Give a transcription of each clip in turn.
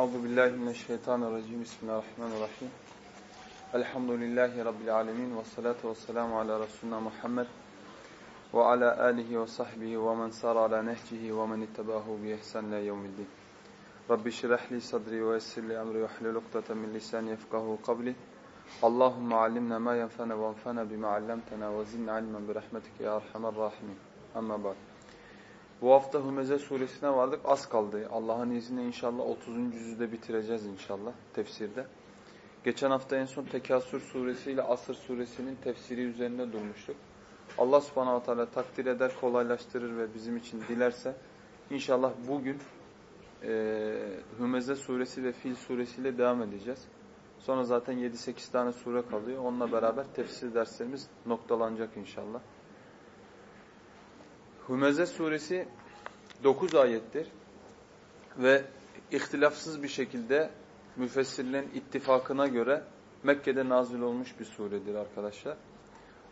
أعوذ بالله من الشيطان الرجيم. بسم الله الرحمن الرحيم. الحمد لله رب العالمين والصلاة والسلام على رسولنا محمد وعلى آله وصحبه ومن سار على نهجه ومن اتباهه بإحسان لا يوم الدين. رب شرح لي صدري ويسر لي أمري وحل لقطة من لساني يفقه قبلي اللهم علمنا ما ينفعنا وانفعنا بما علمتنا وزدنا علما برحمتك يا أرحم الراحمين. أما بعد. Bu hafta Hümeze suresine vardık. Az kaldı. Allah'ın izniyle inşallah 30. yüzde bitireceğiz inşallah tefsirde. Geçen hafta en son Tekasür suresi ile Asır suresinin tefsiri üzerinde durmuştuk. Allah subhanahu teala takdir eder, kolaylaştırır ve bizim için dilerse inşallah bugün e, Hümeze suresi ve Fil suresiyle devam edeceğiz. Sonra zaten 7-8 tane sure kalıyor. Onunla beraber tefsir derslerimiz noktalanacak inşallah. Hümeze suresi 9 ayettir ve ihtilafsız bir şekilde müfessirlerin ittifakına göre Mekke'de nazil olmuş bir suredir arkadaşlar.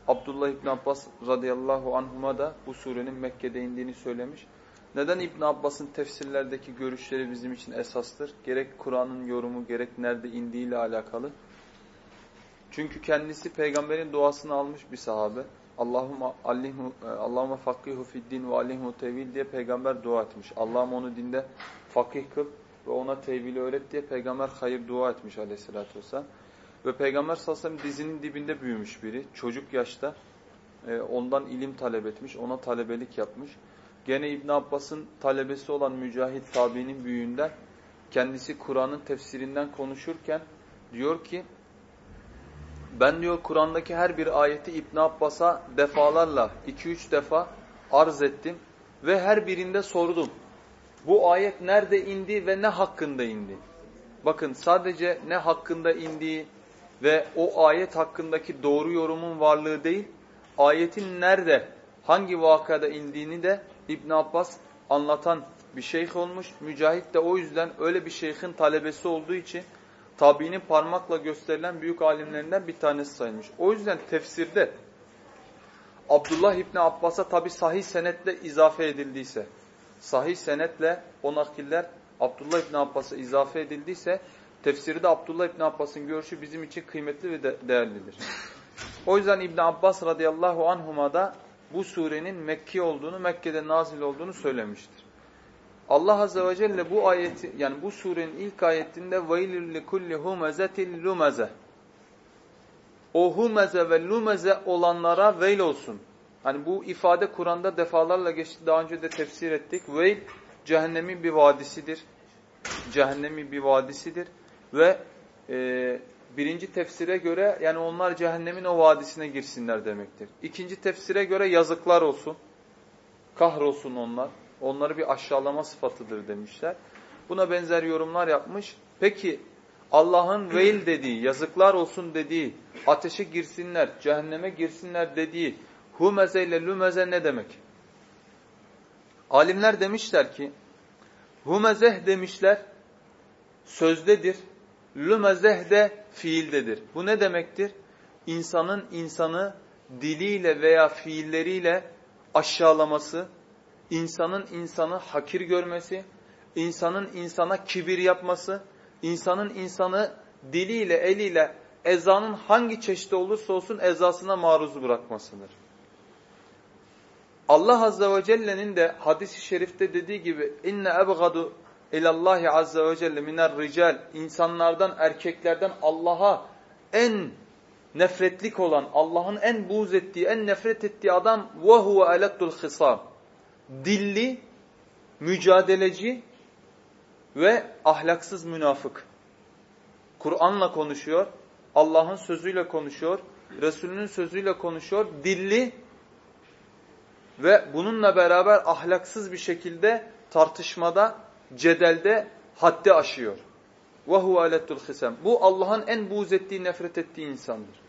Abdullah İbn Abbas radıyallahu anhuma da bu surenin Mekke'de indiğini söylemiş. Neden İbn Abbas'ın tefsirlerdeki görüşleri bizim için esastır? Gerek Kur'an'ın yorumu gerek nerede indiğiyle alakalı. Çünkü kendisi peygamberin duasını almış bir sahabe. Allahümme allimhu e, Allahümme fakihu fiddin ve allimhu tevil diye peygamber dua etmiş. Allah'ım onu dinde fakih kıl ve ona tevili öğret diye peygamber hayır dua etmiş aleyhissalatü vesselam. Ve peygamber sallallahu aleyhi ve sellem dizinin dibinde büyümüş biri. Çocuk yaşta e, ondan ilim talep etmiş. Ona talebelik yapmış. Gene İbn Abbas'ın talebesi olan Mücahit tabiinin büyüğünden kendisi Kur'an'ın tefsirinden konuşurken diyor ki ben diyor Kur'an'daki her bir ayeti İbn Abbas'a defalarla 2-3 defa arz ettim ve her birinde sordum. Bu ayet nerede indi ve ne hakkında indi? Bakın sadece ne hakkında indiği ve o ayet hakkındaki doğru yorumun varlığı değil, ayetin nerede, hangi vakada indiğini de İbn Abbas anlatan bir şeyh olmuş. Mücahit de o yüzden öyle bir şeyhin talebesi olduğu için tabiinin parmakla gösterilen büyük alimlerinden bir tanesi sayılmış. O yüzden tefsirde Abdullah İbni Abbas'a tabi sahih senetle izafe edildiyse, sahih senetle o nakiller Abdullah İbni Abbas'a izafe edildiyse, tefsirde Abdullah İbni Abbas'ın görüşü bizim için kıymetli ve de değerlidir. O yüzden İbni Abbas radıyallahu anhuma da bu surenin Mekki olduğunu, Mekke'de nazil olduğunu söylemiştir. Allah Azze ve Celle bu ayeti yani bu surenin ilk ayetinde وَيْلُ لِكُلِّ هُمَزَةٍ لُمَزَةٍ O humeze ve lumeze olanlara veil olsun. Hani bu ifade Kur'an'da defalarla geçti. Daha önce de tefsir ettik. Veil cehennemin bir vadisidir. Cehennemin bir vadisidir. Ve e, birinci tefsire göre yani onlar cehennemin o vadisine girsinler demektir. İkinci tefsire göre yazıklar olsun. Kahrolsun onlar. Onları bir aşağılama sıfatıdır demişler. Buna benzer yorumlar yapmış. Peki Allah'ın veil dediği, yazıklar olsun dediği, ateşe girsinler, cehenneme girsinler dediği humeze ile lümeze ne demek? Alimler demişler ki humezeh demişler sözdedir, lümezeh de fiildedir. Bu ne demektir? İnsanın insanı diliyle veya fiilleriyle aşağılaması, insanın insanı hakir görmesi, insanın insana kibir yapması, insanın insanı diliyle, eliyle ezanın hangi çeşidi olursa olsun ezasına maruz bırakmasıdır. Allah Azze ve Celle'nin de hadis-i şerifte dediği gibi inne ebgadu ilallahi azze ve celle miner rical insanlardan erkeklerden Allah'a en nefretlik olan Allah'ın en buğz ettiği en nefret ettiği adam ve huve elettul hisam dilli, mücadeleci ve ahlaksız münafık. Kur'an'la konuşuyor, Allah'ın sözüyle konuşuyor, Resulünün sözüyle konuşuyor, dilli ve bununla beraber ahlaksız bir şekilde tartışmada, cedelde haddi aşıyor. وَهُوَ اَلَتُّ الْخِسَمِ Bu Allah'ın en buğz ettiği, nefret ettiği insandır.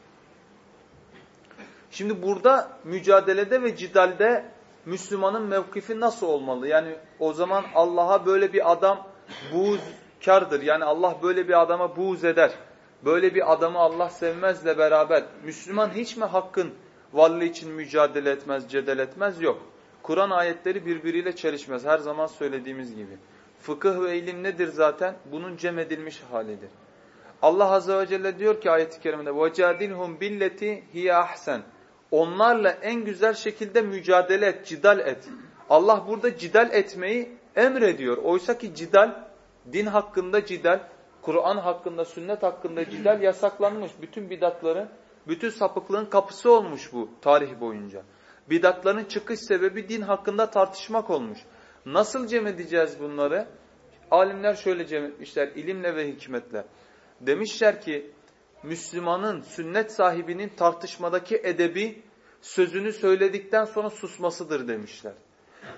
Şimdi burada mücadelede ve cidalde Müslümanın mevkifi nasıl olmalı? Yani o zaman Allah'a böyle bir adam buğzkardır. Yani Allah böyle bir adama buğz eder. Böyle bir adamı Allah sevmezle beraber Müslüman hiç mi hakkın varlığı için mücadele etmez, cedel etmez? Yok. Kur'an ayetleri birbiriyle çelişmez. Her zaman söylediğimiz gibi. Fıkıh ve ilim nedir zaten? Bunun cem edilmiş halidir. Allah Azze ve Celle diyor ki ayet-i kerimede وَجَادِلْهُمْ billeti hiye ahsen. Onlarla en güzel şekilde mücadele et, cidal et. Allah burada cidal etmeyi emrediyor. Oysa ki cidal, din hakkında cidal, Kur'an hakkında, sünnet hakkında cidal yasaklanmış. Bütün bidatların, bütün sapıklığın kapısı olmuş bu tarih boyunca. Bidatların çıkış sebebi din hakkında tartışmak olmuş. Nasıl cem edeceğiz bunları? Alimler şöyle cem etmişler, ilimle ve hikmetle. Demişler ki, Müslümanın, sünnet sahibinin tartışmadaki edebi, sözünü söyledikten sonra susmasıdır demişler.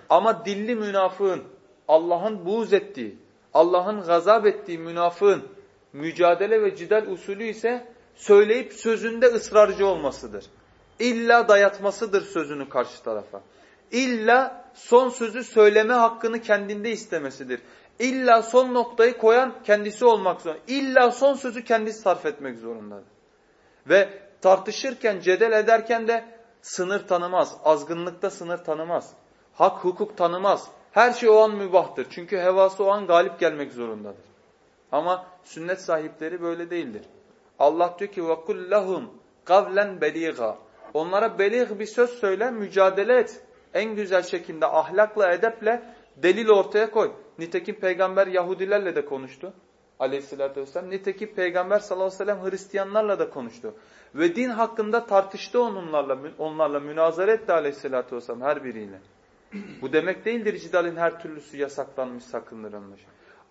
Ama dilli münafığın, Allah'ın buğz ettiği, Allah'ın gazap ettiği münafığın mücadele ve cidal usulü ise söyleyip sözünde ısrarcı olmasıdır. İlla dayatmasıdır sözünü karşı tarafa. İlla son sözü söyleme hakkını kendinde istemesidir. İlla son noktayı koyan kendisi olmak zorunda. İlla son sözü kendisi sarf etmek zorundadır. Ve tartışırken, cedel ederken de sınır tanımaz. Azgınlıkta sınır tanımaz. Hak, hukuk tanımaz. Her şey o an mübahtır. Çünkü hevası o an galip gelmek zorundadır. Ama sünnet sahipleri böyle değildir. Allah diyor ki وَقُلْ لَهُمْ قَوْلًا بَلِيغًا Onlara belir bir söz söyle, mücadele et. En güzel şekilde ahlakla, edeple delil ortaya koy. Nitekim peygamber Yahudilerle de konuştu. Aleyhisselatü vesselam. Nitekim peygamber sallallahu aleyhi ve sellem Hristiyanlarla da konuştu. Ve din hakkında tartıştı onlarla, onlarla münazara etti aleyhisselatü vesselam her biriyle. Bu demek değildir cidalin her türlüsü yasaklanmış, sakındırılmış.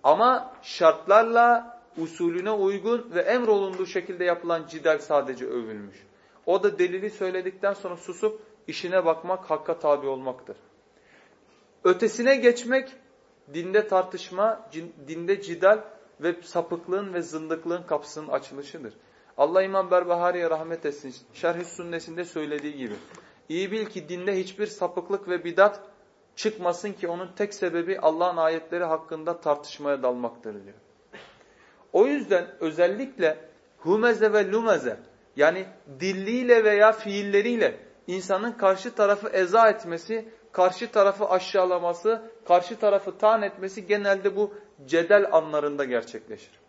Ama şartlarla usulüne uygun ve emrolunduğu şekilde yapılan cidal sadece övülmüş. O da delili söyledikten sonra susup işine bakmak, hakka tabi olmaktır. Ötesine geçmek dinde tartışma, dinde cidal ve sapıklığın ve zındıklığın kapısının açılışıdır. Allah İmam Berbahari'ye rahmet etsin. Şerh-i Sünnesinde söylediği gibi. İyi bil ki dinde hiçbir sapıklık ve bidat çıkmasın ki onun tek sebebi Allah'ın ayetleri hakkında tartışmaya dalmaktır diyor. O yüzden özellikle humeze ve lumeze yani dilliyle veya fiilleriyle insanın karşı tarafı eza etmesi, karşı tarafı aşağılaması, karşı tarafı taan etmesi genelde bu cedel anlarında gerçekleşir.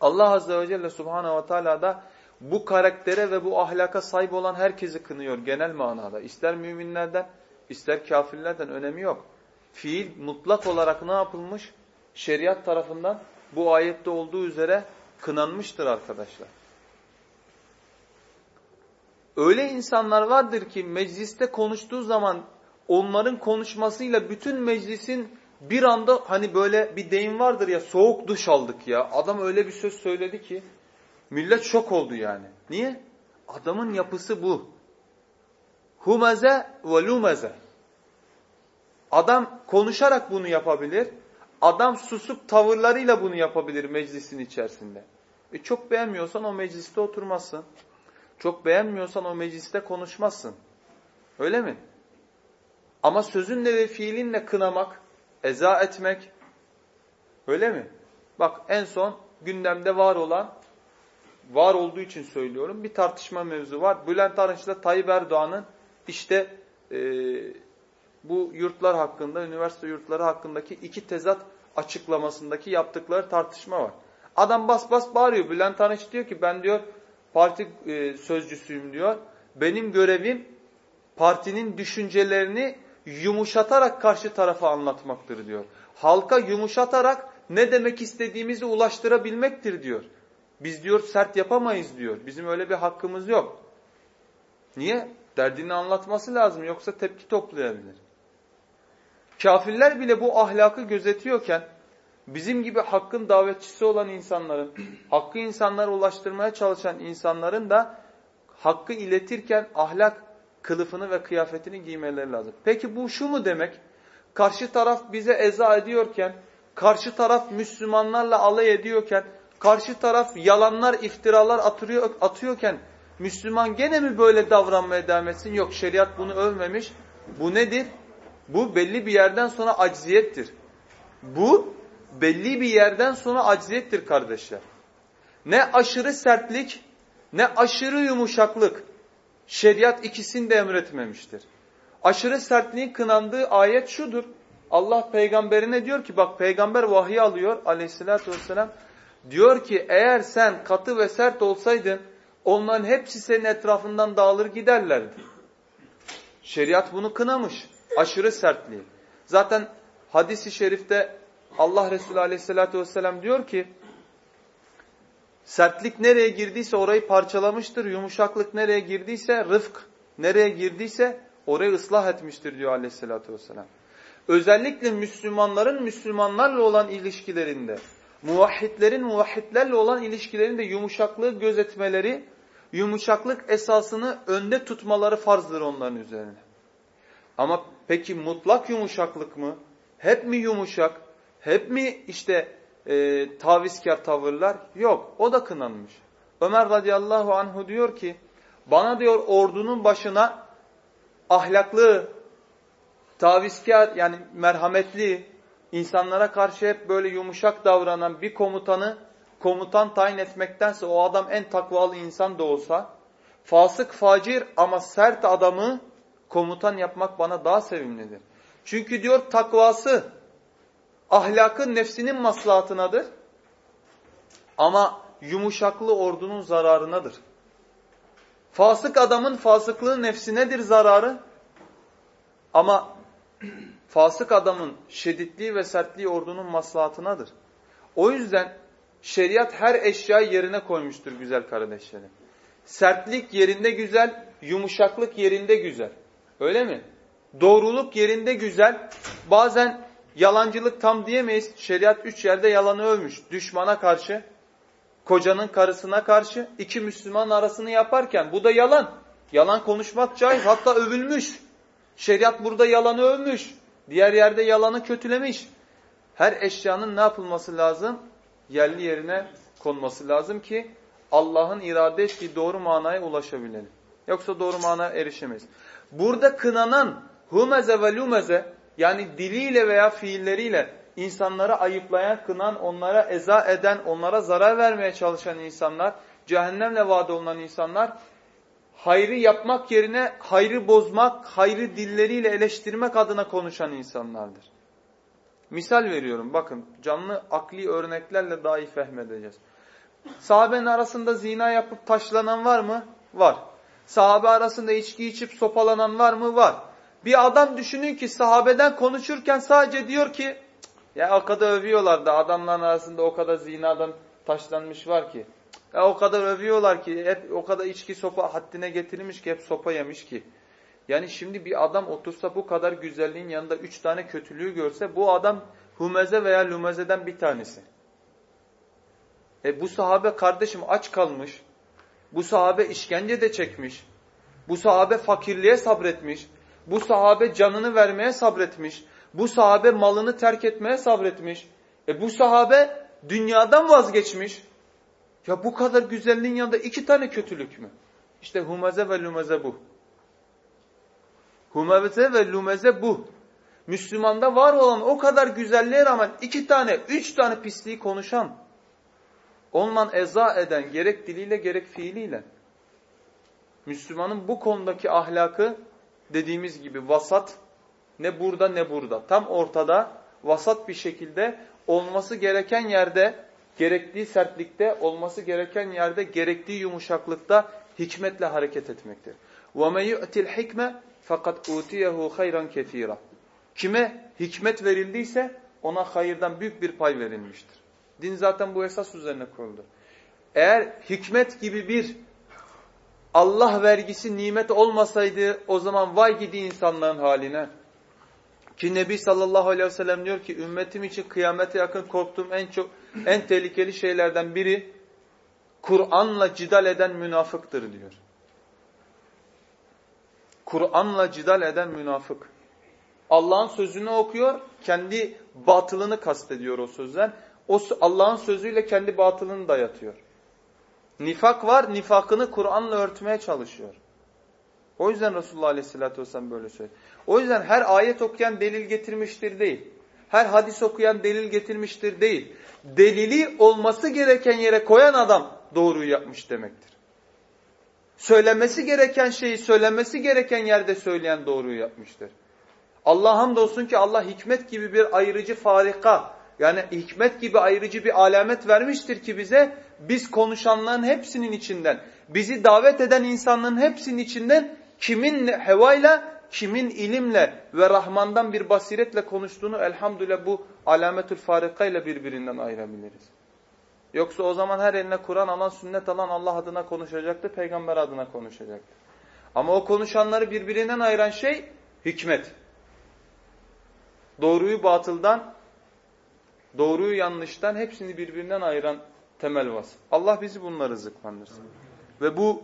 Allah Azze ve Celle Subhanahu ve Teala da bu karaktere ve bu ahlaka sahip olan herkesi kınıyor genel manada. İster müminlerden, ister kafirlerden önemi yok. Fiil mutlak olarak ne yapılmış? Şeriat tarafından bu ayette olduğu üzere kınanmıştır arkadaşlar. Öyle insanlar vardır ki mecliste konuştuğu zaman onların konuşmasıyla bütün meclisin bir anda hani böyle bir deyim vardır ya soğuk duş aldık ya. Adam öyle bir söz söyledi ki millet şok oldu yani. Niye? Adamın yapısı bu. Humeze ve lumeze. Adam konuşarak bunu yapabilir. Adam susup tavırlarıyla bunu yapabilir meclisin içerisinde. E çok beğenmiyorsan o mecliste oturmazsın. Çok beğenmiyorsan o mecliste konuşmazsın. Öyle mi? Ama sözünle ve fiilinle kınamak, eza etmek, öyle mi? Bak en son gündemde var olan, var olduğu için söylüyorum, bir tartışma mevzu var. Bülent Arınç'la Tayyip Erdoğan'ın işte e, bu yurtlar hakkında, üniversite yurtları hakkındaki iki tezat açıklamasındaki yaptıkları tartışma var. Adam bas bas bağırıyor. Bülent Arınç diyor ki ben diyor parti e, sözcüsüyüm diyor. Benim görevim partinin düşüncelerini yumuşatarak karşı tarafa anlatmaktır diyor. Halka yumuşatarak ne demek istediğimizi ulaştırabilmektir diyor. Biz diyor sert yapamayız diyor. Bizim öyle bir hakkımız yok. Niye? Derdini anlatması lazım yoksa tepki toplayabilir. Kafirler bile bu ahlakı gözetiyorken bizim gibi hakkın davetçisi olan insanların, hakkı insanlara ulaştırmaya çalışan insanların da hakkı iletirken ahlak kılıfını ve kıyafetini giymeleri lazım. Peki bu şu mu demek? Karşı taraf bize eza ediyorken, karşı taraf Müslümanlarla alay ediyorken, karşı taraf yalanlar, iftiralar atıyor, atıyorken Müslüman gene mi böyle davranmaya devam etsin? Yok şeriat bunu övmemiş. Bu nedir? Bu belli bir yerden sonra acziyettir. Bu belli bir yerden sonra acziyettir kardeşler. Ne aşırı sertlik ne aşırı yumuşaklık. Şeriat ikisini de emretmemiştir. Aşırı sertliğin kınandığı ayet şudur. Allah peygamberine diyor ki bak peygamber vahiy alıyor aleyhissalatü vesselam. Diyor ki eğer sen katı ve sert olsaydın onların hepsi senin etrafından dağılır giderlerdi. Şeriat bunu kınamış. Aşırı sertliği. Zaten hadisi şerifte Allah Resulü aleyhissalatü vesselam diyor ki sertlik nereye girdiyse orayı parçalamıştır. Yumuşaklık nereye girdiyse rıfk nereye girdiyse orayı ıslah etmiştir diyor aleyhissalatü vesselam. Özellikle Müslümanların Müslümanlarla olan ilişkilerinde, muvahhidlerin muvahhidlerle olan ilişkilerinde yumuşaklığı gözetmeleri, yumuşaklık esasını önde tutmaları farzdır onların üzerine. Ama peki mutlak yumuşaklık mı? Hep mi yumuşak? Hep mi işte e, tavizkar tavırlar? Yok. O da kınanmış. Ömer radıyallahu anhu diyor ki bana diyor ordunun başına ahlaklı, tavizkar yani merhametli, insanlara karşı hep böyle yumuşak davranan bir komutanı komutan tayin etmektense o adam en takvalı insan da olsa fasık facir ama sert adamı komutan yapmak bana daha sevimlidir. Çünkü diyor takvası ahlakın nefsinin maslahatınadır ama yumuşaklı ordunun zararınadır. Fasık adamın fasıklığı nefsinedir zararı ama fasık adamın şeditliği ve sertliği ordunun maslahatınadır. O yüzden şeriat her eşyayı yerine koymuştur güzel kardeşlerim. Sertlik yerinde güzel, yumuşaklık yerinde güzel. Öyle mi? Doğruluk yerinde güzel. Bazen yalancılık tam diyemeyiz. Şeriat üç yerde yalanı övmüş. Düşmana karşı, kocanın karısına karşı, iki Müslüman arasını yaparken. Bu da yalan. Yalan konuşmak caiz. Hatta övülmüş. Şeriat burada yalanı övmüş. Diğer yerde yalanı kötülemiş. Her eşyanın ne yapılması lazım? Yerli yerine konması lazım ki Allah'ın irade ettiği doğru manaya ulaşabilelim. Yoksa doğru manaya erişemeyiz. Burada kınanan humeze ve lumeze yani diliyle veya fiilleriyle insanları ayıplayan, kınan, onlara eza eden, onlara zarar vermeye çalışan insanlar, cehennemle vaat olunan insanlar hayrı yapmak yerine hayrı bozmak, hayrı dilleriyle eleştirmek adına konuşan insanlardır. Misal veriyorum bakın canlı akli örneklerle daha iyi fehmedeceğiz. Sahabenin arasında zina yapıp taşlanan var mı? Var. Sahabe arasında içki içip sopalanan var mı? Var. Bir adam düşünün ki sahabeden konuşurken sadece diyor ki ya o kadar övüyorlar da adamların arasında o kadar zinadan taşlanmış var ki. Ya o kadar övüyorlar ki hep o kadar içki sopa haddine getirilmiş ki hep sopa yemiş ki. Yani şimdi bir adam otursa bu kadar güzelliğin yanında üç tane kötülüğü görse bu adam humeze veya lumezeden bir tanesi. E bu sahabe kardeşim aç kalmış. Bu sahabe işkence de çekmiş. Bu sahabe fakirliğe sabretmiş. Bu sahabe canını vermeye sabretmiş. Bu sahabe malını terk etmeye sabretmiş. E bu sahabe dünyadan vazgeçmiş. Ya bu kadar güzelliğin yanında iki tane kötülük mü? İşte humeze ve lumeze bu. Humeze ve lumeze bu. Müslümanda var olan o kadar güzelliğe rağmen iki tane, üç tane pisliği konuşan, onunla eza eden gerek diliyle gerek fiiliyle. Müslümanın bu konudaki ahlakı dediğimiz gibi vasat, ne burada ne burada. Tam ortada vasat bir şekilde olması gereken yerde, gerektiği sertlikte, olması gereken yerde, gerektiği yumuşaklıkta hikmetle hareket etmektir. وَمَنْ يُؤْتِ الْحِكْمَ fakat utiyehu hayran kethira. Kime hikmet verildiyse ona hayırdan büyük bir pay verilmiştir. Din zaten bu esas üzerine kuruldu. Eğer hikmet gibi bir Allah vergisi nimet olmasaydı o zaman vay gidi insanların haline. Ki Nebi sallallahu aleyhi ve sellem diyor ki ümmetim için kıyamete yakın korktuğum en çok en tehlikeli şeylerden biri Kur'an'la cidal eden münafıktır diyor. Kur'an'la cidal eden münafık. Allah'ın sözünü okuyor, kendi batılını kastediyor o sözden. O Allah'ın sözüyle kendi batılını dayatıyor. Nifak var, nifakını Kur'an'la örtmeye çalışıyor. O yüzden Resulullah Aleyhisselatü Vesselam böyle söylüyor. O yüzden her ayet okuyan delil getirmiştir değil. Her hadis okuyan delil getirmiştir değil. Delili olması gereken yere koyan adam doğruyu yapmış demektir söylemesi gereken şeyi söylemesi gereken yerde söyleyen doğruyu yapmıştır. Allah hamdolsun ki Allah hikmet gibi bir ayırıcı farika yani hikmet gibi ayırıcı bir alamet vermiştir ki bize biz konuşanların hepsinin içinden bizi davet eden insanların hepsinin içinden kimin hevayla kimin ilimle ve Rahman'dan bir basiretle konuştuğunu elhamdülillah bu alametül farika ile birbirinden ayırabiliriz. Yoksa o zaman her eline Kur'an alan, sünnet alan Allah adına konuşacaktı, peygamber adına konuşacaktı. Ama o konuşanları birbirinden ayıran şey hikmet. Doğruyu batıldan, doğruyu yanlıştan hepsini birbirinden ayıran temel vasıf. Allah bizi bunları rızıklandırsın. Ve bu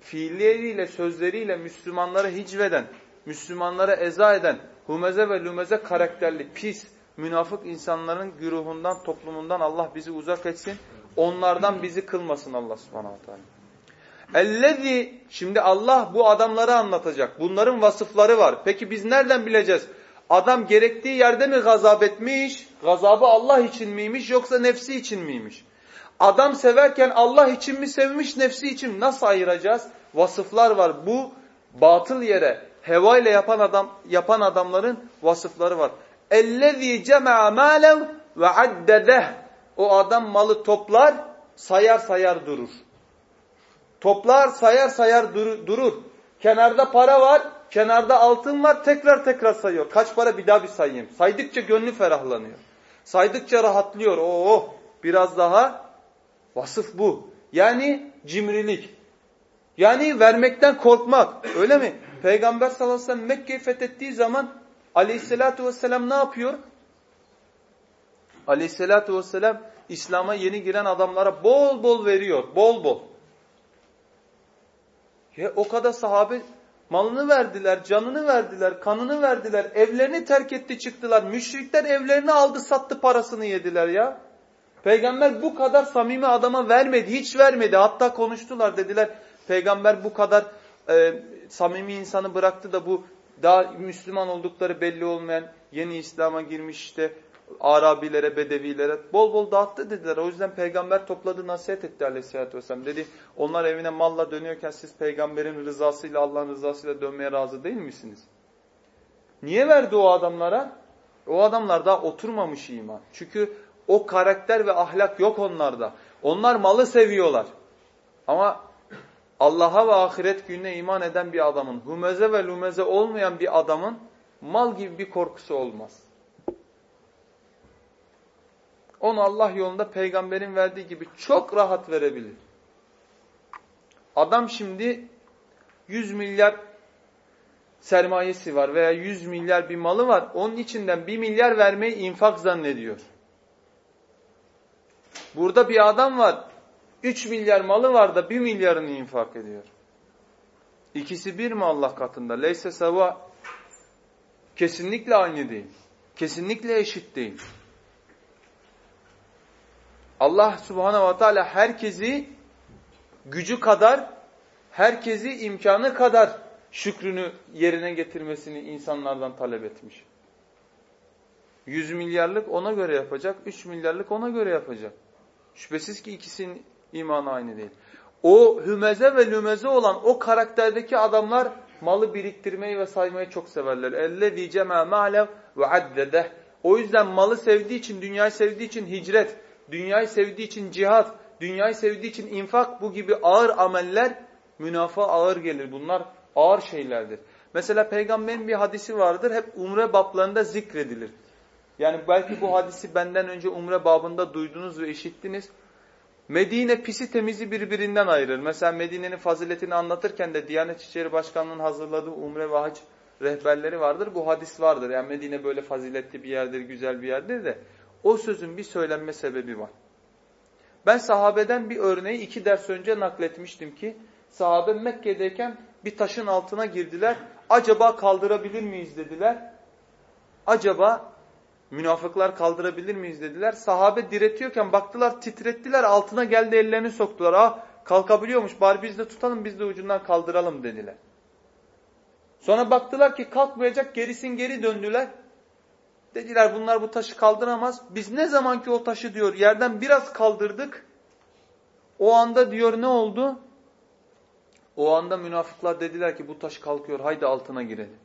fiilleriyle, sözleriyle Müslümanlara hicveden, Müslümanlara eza eden, humeze ve lümeze karakterli, pis, münafık insanların güruhundan, toplumundan Allah bizi uzak etsin. Onlardan bizi kılmasın Allah subhanahu teala. Ellezi, şimdi Allah bu adamları anlatacak. Bunların vasıfları var. Peki biz nereden bileceğiz? Adam gerektiği yerde mi gazap etmiş? Gazabı Allah için miymiş yoksa nefsi için miymiş? Adam severken Allah için mi sevmiş, nefsi için? Nasıl ayıracağız? Vasıflar var. Bu batıl yere heva yapan adam yapan adamların vasıfları var. Ellezî cema'a mâlev ve addedeh. O adam malı toplar, sayar sayar durur. Toplar, sayar sayar durur. Kenarda para var, kenarda altın var, tekrar tekrar sayıyor. Kaç para bir daha bir sayayım. Saydıkça gönlü ferahlanıyor. Saydıkça rahatlıyor. Oo, biraz daha vasıf bu. Yani cimrilik. Yani vermekten korkmak. Öyle mi? Peygamber sallallahu aleyhi ve sellem Mekke'yi fethettiği zaman aleyhissalatu vesselam ne yapıyor? Aleyhissalatu vesselam İslam'a yeni giren adamlara bol bol veriyor. Bol bol. Ya o kadar sahabe malını verdiler, canını verdiler, kanını verdiler, evlerini terk etti çıktılar. Müşrikler evlerini aldı sattı parasını yediler ya. Peygamber bu kadar samimi adama vermedi, hiç vermedi. Hatta konuştular dediler. Peygamber bu kadar e, samimi insanı bıraktı da bu daha Müslüman oldukları belli olmayan yeni İslam'a girmiş işte Arabilere, Bedevilere bol bol dağıttı dediler. O yüzden peygamber topladı nasihat etti aleyhissalatü vesselam. Dedi onlar evine malla dönüyorken siz peygamberin rızasıyla Allah'ın rızasıyla dönmeye razı değil misiniz? Niye verdi o adamlara? O adamlar daha oturmamış iman. Çünkü o karakter ve ahlak yok onlarda. Onlar malı seviyorlar. Ama Allah'a ve ahiret gününe iman eden bir adamın, humeze ve lumeze olmayan bir adamın mal gibi bir korkusu olmaz. Onu Allah yolunda peygamberin verdiği gibi çok rahat verebilir. Adam şimdi 100 milyar sermayesi var veya 100 milyar bir malı var. Onun içinden 1 milyar vermeyi infak zannediyor. Burada bir adam var 3 milyar malı var da 1 milyarını infak ediyor. İkisi bir mi Allah katında? Leyse seva kesinlikle aynı değil. Kesinlikle eşit değil. Allah subhanehu ve teala herkesi gücü kadar, herkesi imkanı kadar şükrünü yerine getirmesini insanlardan talep etmiş. 100 milyarlık ona göre yapacak, 3 milyarlık ona göre yapacak. Şüphesiz ki ikisinin imanı aynı değil. O hümeze ve lümeze olan o karakterdeki adamlar malı biriktirmeyi ve saymayı çok severler. Elle diyeceğime ma'lev ve addedeh. O yüzden malı sevdiği için, dünyayı sevdiği için hicret, dünyayı sevdiği için cihat, dünyayı sevdiği için infak bu gibi ağır ameller münafa ağır gelir. Bunlar ağır şeylerdir. Mesela peygamberin bir hadisi vardır. Hep umre bablarında zikredilir. Yani belki bu hadisi benden önce umre babında duydunuz ve işittiniz. Medine pisi temizi birbirinden ayırır. Mesela Medine'nin faziletini anlatırken de Diyanet İşleri Başkanlığı'nın hazırladığı umre ve hac rehberleri vardır. Bu hadis vardır. Yani Medine böyle faziletli bir yerdir, güzel bir yerdir de o sözün bir söylenme sebebi var. Ben sahabeden bir örneği iki ders önce nakletmiştim ki sahabe Mekke'deyken bir taşın altına girdiler. Acaba kaldırabilir miyiz dediler. Acaba münafıklar kaldırabilir miyiz dediler. Sahabe diretiyorken baktılar titrettiler altına geldi ellerini soktular. Ah kalkabiliyormuş bari biz de tutalım biz de ucundan kaldıralım dediler. Sonra baktılar ki kalkmayacak gerisin geri döndüler. Dediler bunlar bu taşı kaldıramaz. Biz ne zaman ki o taşı diyor yerden biraz kaldırdık. O anda diyor ne oldu? O anda münafıklar dediler ki bu taş kalkıyor haydi altına girelim.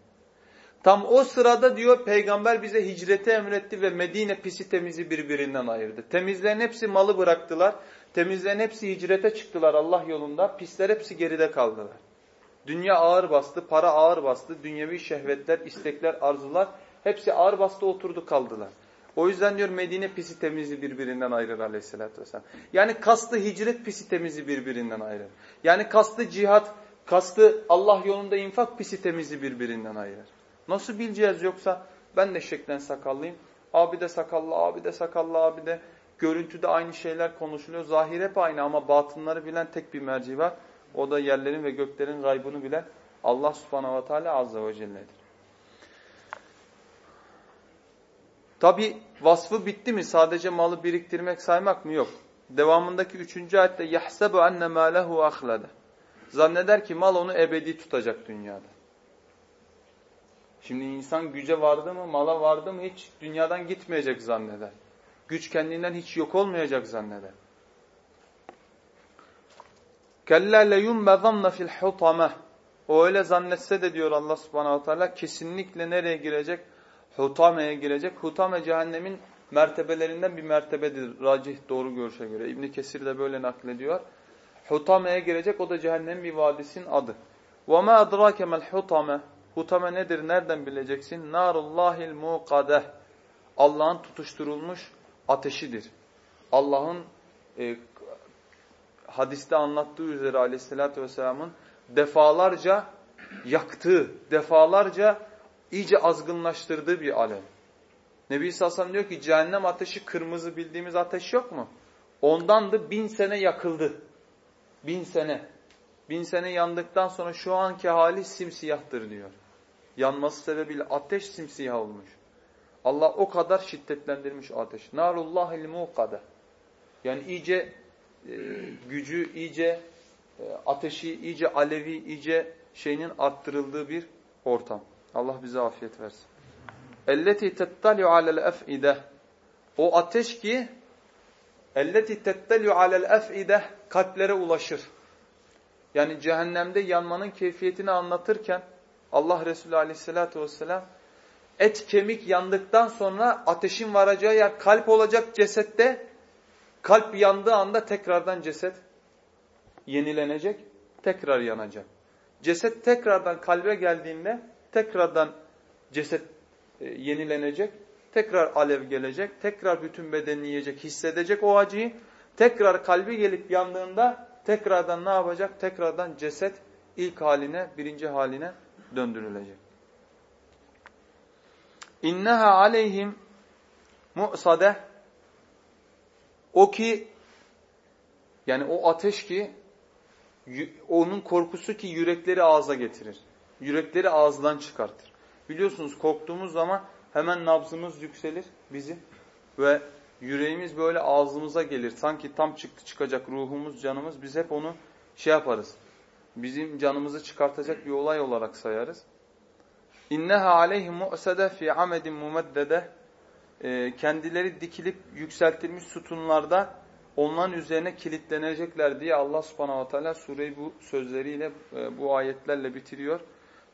Tam o sırada diyor peygamber bize hicrete emretti ve Medine pisi temizi birbirinden ayırdı. Temizlerin hepsi malı bıraktılar. Temizlerin hepsi hicrete çıktılar Allah yolunda. Pisler hepsi geride kaldılar. Dünya ağır bastı, para ağır bastı, dünyevi şehvetler, istekler, arzular hepsi ağır bastı oturdu kaldılar. O yüzden diyor Medine pisi temizi birbirinden ayırır aleyhissalatü vesselam. Yani kastı hicret pisi temizi birbirinden ayırır. Yani kastı cihat, kastı Allah yolunda infak pisi temizi birbirinden ayırır. Nasıl bileceğiz yoksa ben de şeklen sakallıyım. Abi de sakallı, abi de sakallı, abi de görüntüde aynı şeyler konuşuluyor. Zahir hep aynı ama batınları bilen tek bir merci var. O da yerlerin ve göklerin gaybını bilen Allah subhanahu ve teala azze ve celle'dir. Tabi vasfı bitti mi? Sadece malı biriktirmek saymak mı? Yok. Devamındaki üçüncü ayette يَحْسَبُ أَنَّ مَا لَهُ أَخْلَدَ Zanneder ki mal onu ebedi tutacak dünyada. Şimdi insan güce vardı mı, mala vardı mı hiç dünyadan gitmeyecek zanneder. Güç kendinden hiç yok olmayacak zanneder. كَلَّا لَيُنْبَذَنَّ fil الْحُطَمَةِ O öyle zannetse de diyor Allah subhanahu teala kesinlikle nereye girecek? Hutame'ye girecek. Hutame cehennemin mertebelerinden bir mertebedir. Racih doğru görüşe göre. İbn Kesir de böyle naklediyor. Hutame'ye girecek. O da cehennemin bir vadisinin adı. وَمَا أَدْرَاكَ مَا الْحُطَمَةِ Hutame nedir? Nereden bileceksin? Narullahil muqadeh. Allah'ın tutuşturulmuş ateşidir. Allah'ın e, hadiste anlattığı üzere aleyhissalatü vesselamın defalarca yaktığı, defalarca iyice azgınlaştırdığı bir alev. Nebi Sallallahu diyor ki cehennem ateşi kırmızı bildiğimiz ateş yok mu? Ondan da bin sene yakıldı. Bin sene. Bin sene yandıktan sonra şu anki hali simsiyahtır diyor. Yanması sebebiyle ateş simsiyah olmuş. Allah o kadar şiddetlendirmiş ateş. Narullahil muqade. Yani iyice e, gücü, iyice e, ateşi, iyice alevi, iyice şeyinin arttırıldığı bir ortam. Allah bize afiyet versin. Elleti tettali'u alel ef'ide. O ateş ki elleti tettali'u alel ef'ide kalplere ulaşır. Yani cehennemde yanmanın keyfiyetini anlatırken Allah Resulü aleyhissalatu vesselam et kemik yandıktan sonra ateşin varacağı yer kalp olacak cesette kalp yandığı anda tekrardan ceset yenilenecek, tekrar yanacak. Ceset tekrardan kalbe geldiğinde tekrardan ceset e, yenilenecek, tekrar alev gelecek, tekrar bütün bedenini yiyecek, hissedecek o acıyı. Tekrar kalbi gelip yandığında tekrardan ne yapacak? Tekrardan ceset ilk haline, birinci haline döndürülecek. İnneha aleyhim mu'sade o ki yani o ateş ki onun korkusu ki yürekleri ağza getirir. Yürekleri ağızdan çıkartır. Biliyorsunuz korktuğumuz zaman hemen nabzımız yükselir bizim ve yüreğimiz böyle ağzımıza gelir. Sanki tam çıktı çıkacak ruhumuz, canımız. Biz hep onu şey yaparız. Bizim canımızı çıkartacak bir olay olarak sayarız. İnneha aleyhim mu'sede fi amedin mumeddede kendileri dikilip yükseltilmiş sütunlarda onların üzerine kilitlenecekler diye Allah subhanahu teala sureyi bu sözleriyle e, bu ayetlerle bitiriyor.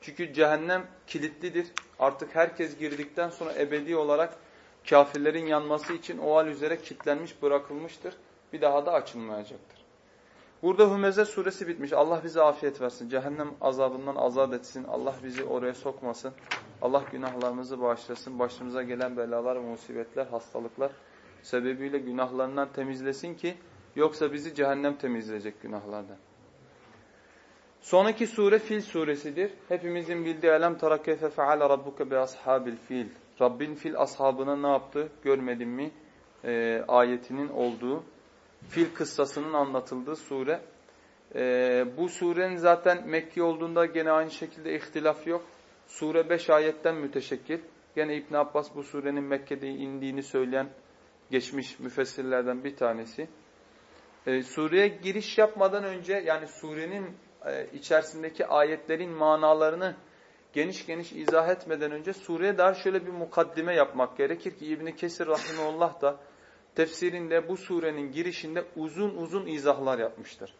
Çünkü cehennem kilitlidir. Artık herkes girdikten sonra ebedi olarak kafirlerin yanması için o üzere kilitlenmiş bırakılmıştır. Bir daha da açılmayacaktır. Burada Hümeze suresi bitmiş. Allah bize afiyet versin. Cehennem azabından azat etsin. Allah bizi oraya sokmasın. Allah günahlarımızı bağışlasın. Başımıza gelen belalar, musibetler, hastalıklar sebebiyle günahlarından temizlesin ki yoksa bizi cehennem temizleyecek günahlardan. Sonraki sure Fil suresidir. Hepimizin bildiği elem tara keyfe feale rabbuke bi ashabil fil. Rabbin fil ashabına ne yaptı görmedin mi? E, ayetinin olduğu fil kıssasının anlatıldığı sure. E, bu surenin zaten Mekki olduğunda gene aynı şekilde ihtilaf yok. Sure 5 ayetten müteşekkil. Gene İbn Abbas bu surenin Mekke'de indiğini söyleyen geçmiş müfessirlerden bir tanesi. E, sureye giriş yapmadan önce yani surenin e, içerisindeki ayetlerin manalarını geniş geniş izah etmeden önce sureye dair şöyle bir mukaddime yapmak gerekir ki İbn Kesir rahimehullah da tefsirinde bu surenin girişinde uzun uzun izahlar yapmıştır.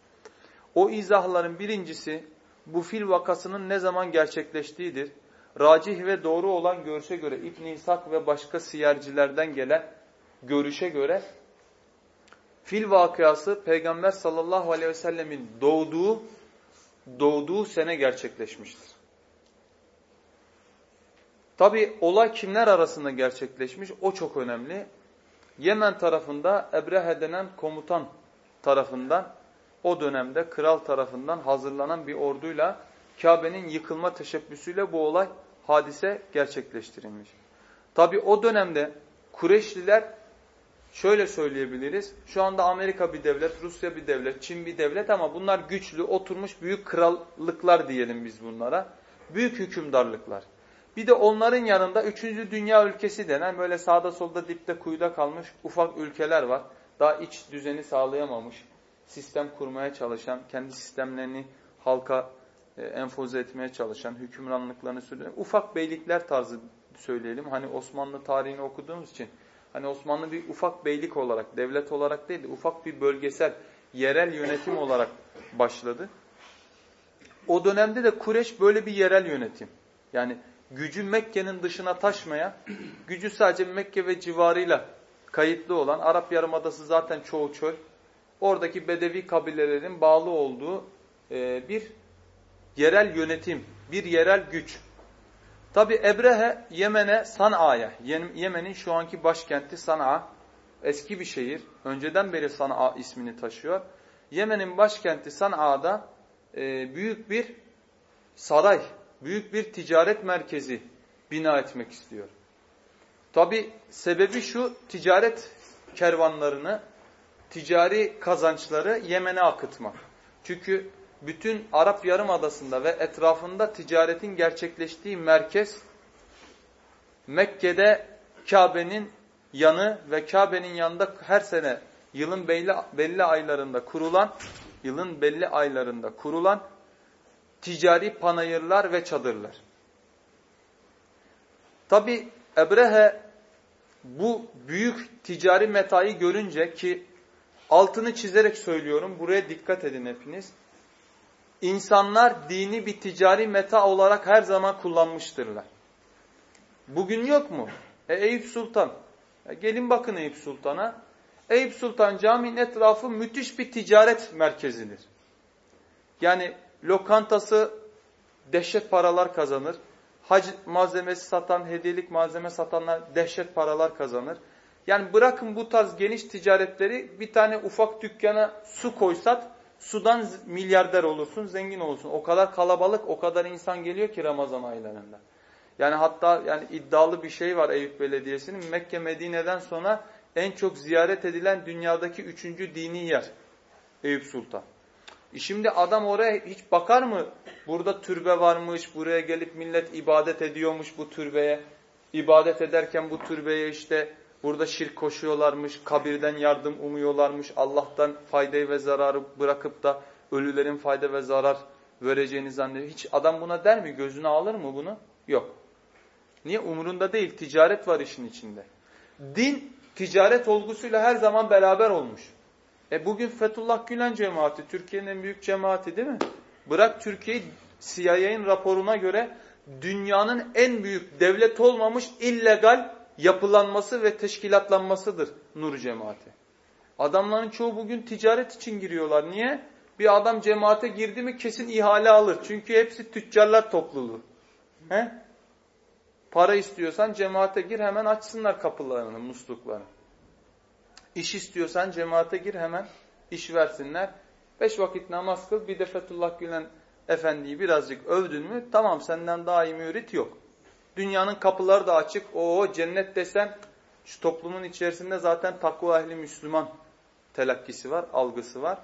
O izahların birincisi bu fil vakasının ne zaman gerçekleştiğidir. racih ve doğru olan görüşe göre İbn İshak ve başka siyercilerden gelen görüşe göre fil vakıası Peygamber sallallahu aleyhi ve sellemin doğduğu doğduğu sene gerçekleşmiştir. Tabi olay kimler arasında gerçekleşmiş o çok önemli. Yemen tarafında Ebrehe denen komutan tarafından o dönemde kral tarafından hazırlanan bir orduyla Kabe'nin yıkılma teşebbüsüyle bu olay hadise gerçekleştirilmiş. Tabi o dönemde Kureşliler şöyle söyleyebiliriz. Şu anda Amerika bir devlet, Rusya bir devlet, Çin bir devlet ama bunlar güçlü, oturmuş büyük krallıklar diyelim biz bunlara. Büyük hükümdarlıklar. Bir de onların yanında üçüncü dünya ülkesi denen böyle sağda solda dipte kuyuda kalmış ufak ülkeler var. Daha iç düzeni sağlayamamış, sistem kurmaya çalışan, kendi sistemlerini halka e, enfoze etmeye çalışan, hükümranlıklarını sürdüren ufak beylikler tarzı söyleyelim. Hani Osmanlı tarihini okuduğumuz için hani Osmanlı bir ufak beylik olarak, devlet olarak değil de ufak bir bölgesel, yerel yönetim olarak başladı. O dönemde de Kureş böyle bir yerel yönetim. Yani gücü Mekke'nin dışına taşmayan, gücü sadece Mekke ve civarıyla kayıtlı olan, Arap Yarımadası zaten çoğu çöl, oradaki Bedevi kabilelerin bağlı olduğu e, bir yerel yönetim, bir yerel güç. Tabi Ebrehe Yemen'e San'a'ya, Yemen'in şu anki başkenti San'a, eski bir şehir, önceden beri San'a ismini taşıyor. Yemen'in başkenti San'a'da e, büyük bir saray, büyük bir ticaret merkezi bina etmek istiyor. Tabi sebebi şu ticaret kervanlarını, ticari kazançları Yemen'e akıtmak. Çünkü bütün Arap Yarımadası'nda ve etrafında ticaretin gerçekleştiği merkez Mekke'de Kabe'nin yanı ve Kabe'nin yanında her sene yılın belli, belli aylarında kurulan yılın belli aylarında kurulan ticari panayırlar ve çadırlar. Tabi Ebrehe bu büyük ticari metayı görünce ki altını çizerek söylüyorum buraya dikkat edin hepiniz. İnsanlar dini bir ticari meta olarak her zaman kullanmıştırlar. Bugün yok mu? E, Eyüp Sultan. E, gelin bakın Eyüp Sultan'a. Eyüp Sultan caminin etrafı müthiş bir ticaret merkezidir. Yani lokantası dehşet paralar kazanır. Hac malzemesi satan, hediyelik malzeme satanlar dehşet paralar kazanır. Yani bırakın bu tarz geniş ticaretleri bir tane ufak dükkana su koysat, sudan milyarder olursun, zengin olursun. O kadar kalabalık, o kadar insan geliyor ki Ramazan aylarında. Yani hatta yani iddialı bir şey var Eyüp Belediyesi'nin. Mekke Medine'den sonra en çok ziyaret edilen dünyadaki üçüncü dini yer Eyüp Sultan. E şimdi adam oraya hiç bakar mı? Burada türbe varmış, buraya gelip millet ibadet ediyormuş bu türbeye. İbadet ederken bu türbeye işte burada şirk koşuyorlarmış, kabirden yardım umuyorlarmış, Allah'tan faydayı ve zararı bırakıp da ölülerin fayda ve zarar vereceğini zannediyor. Hiç adam buna der mi? Gözüne alır mı bunu? Yok. Niye? Umurunda değil. Ticaret var işin içinde. Din ticaret olgusuyla her zaman beraber olmuş. E bugün Fethullah Gülen cemaati, Türkiye'nin en büyük cemaati değil mi? Bırak Türkiye'yi CIA'nin raporuna göre dünyanın en büyük devlet olmamış illegal yapılanması ve teşkilatlanmasıdır Nur cemaati. Adamların çoğu bugün ticaret için giriyorlar. Niye? Bir adam cemaate girdi mi kesin ihale alır. Çünkü hepsi tüccarlar topluluğu. He? Para istiyorsan cemaate gir hemen açsınlar kapılarını, musluklarını. İş istiyorsan cemaate gir hemen iş versinler. Beş vakit namaz kıl bir de Fethullah Gülen Efendi'yi birazcık övdün mü tamam senden daha iyi mürit yok. Dünyanın kapıları da açık. O cennet desen şu toplumun içerisinde zaten takva ehli Müslüman telakkisi var, algısı var.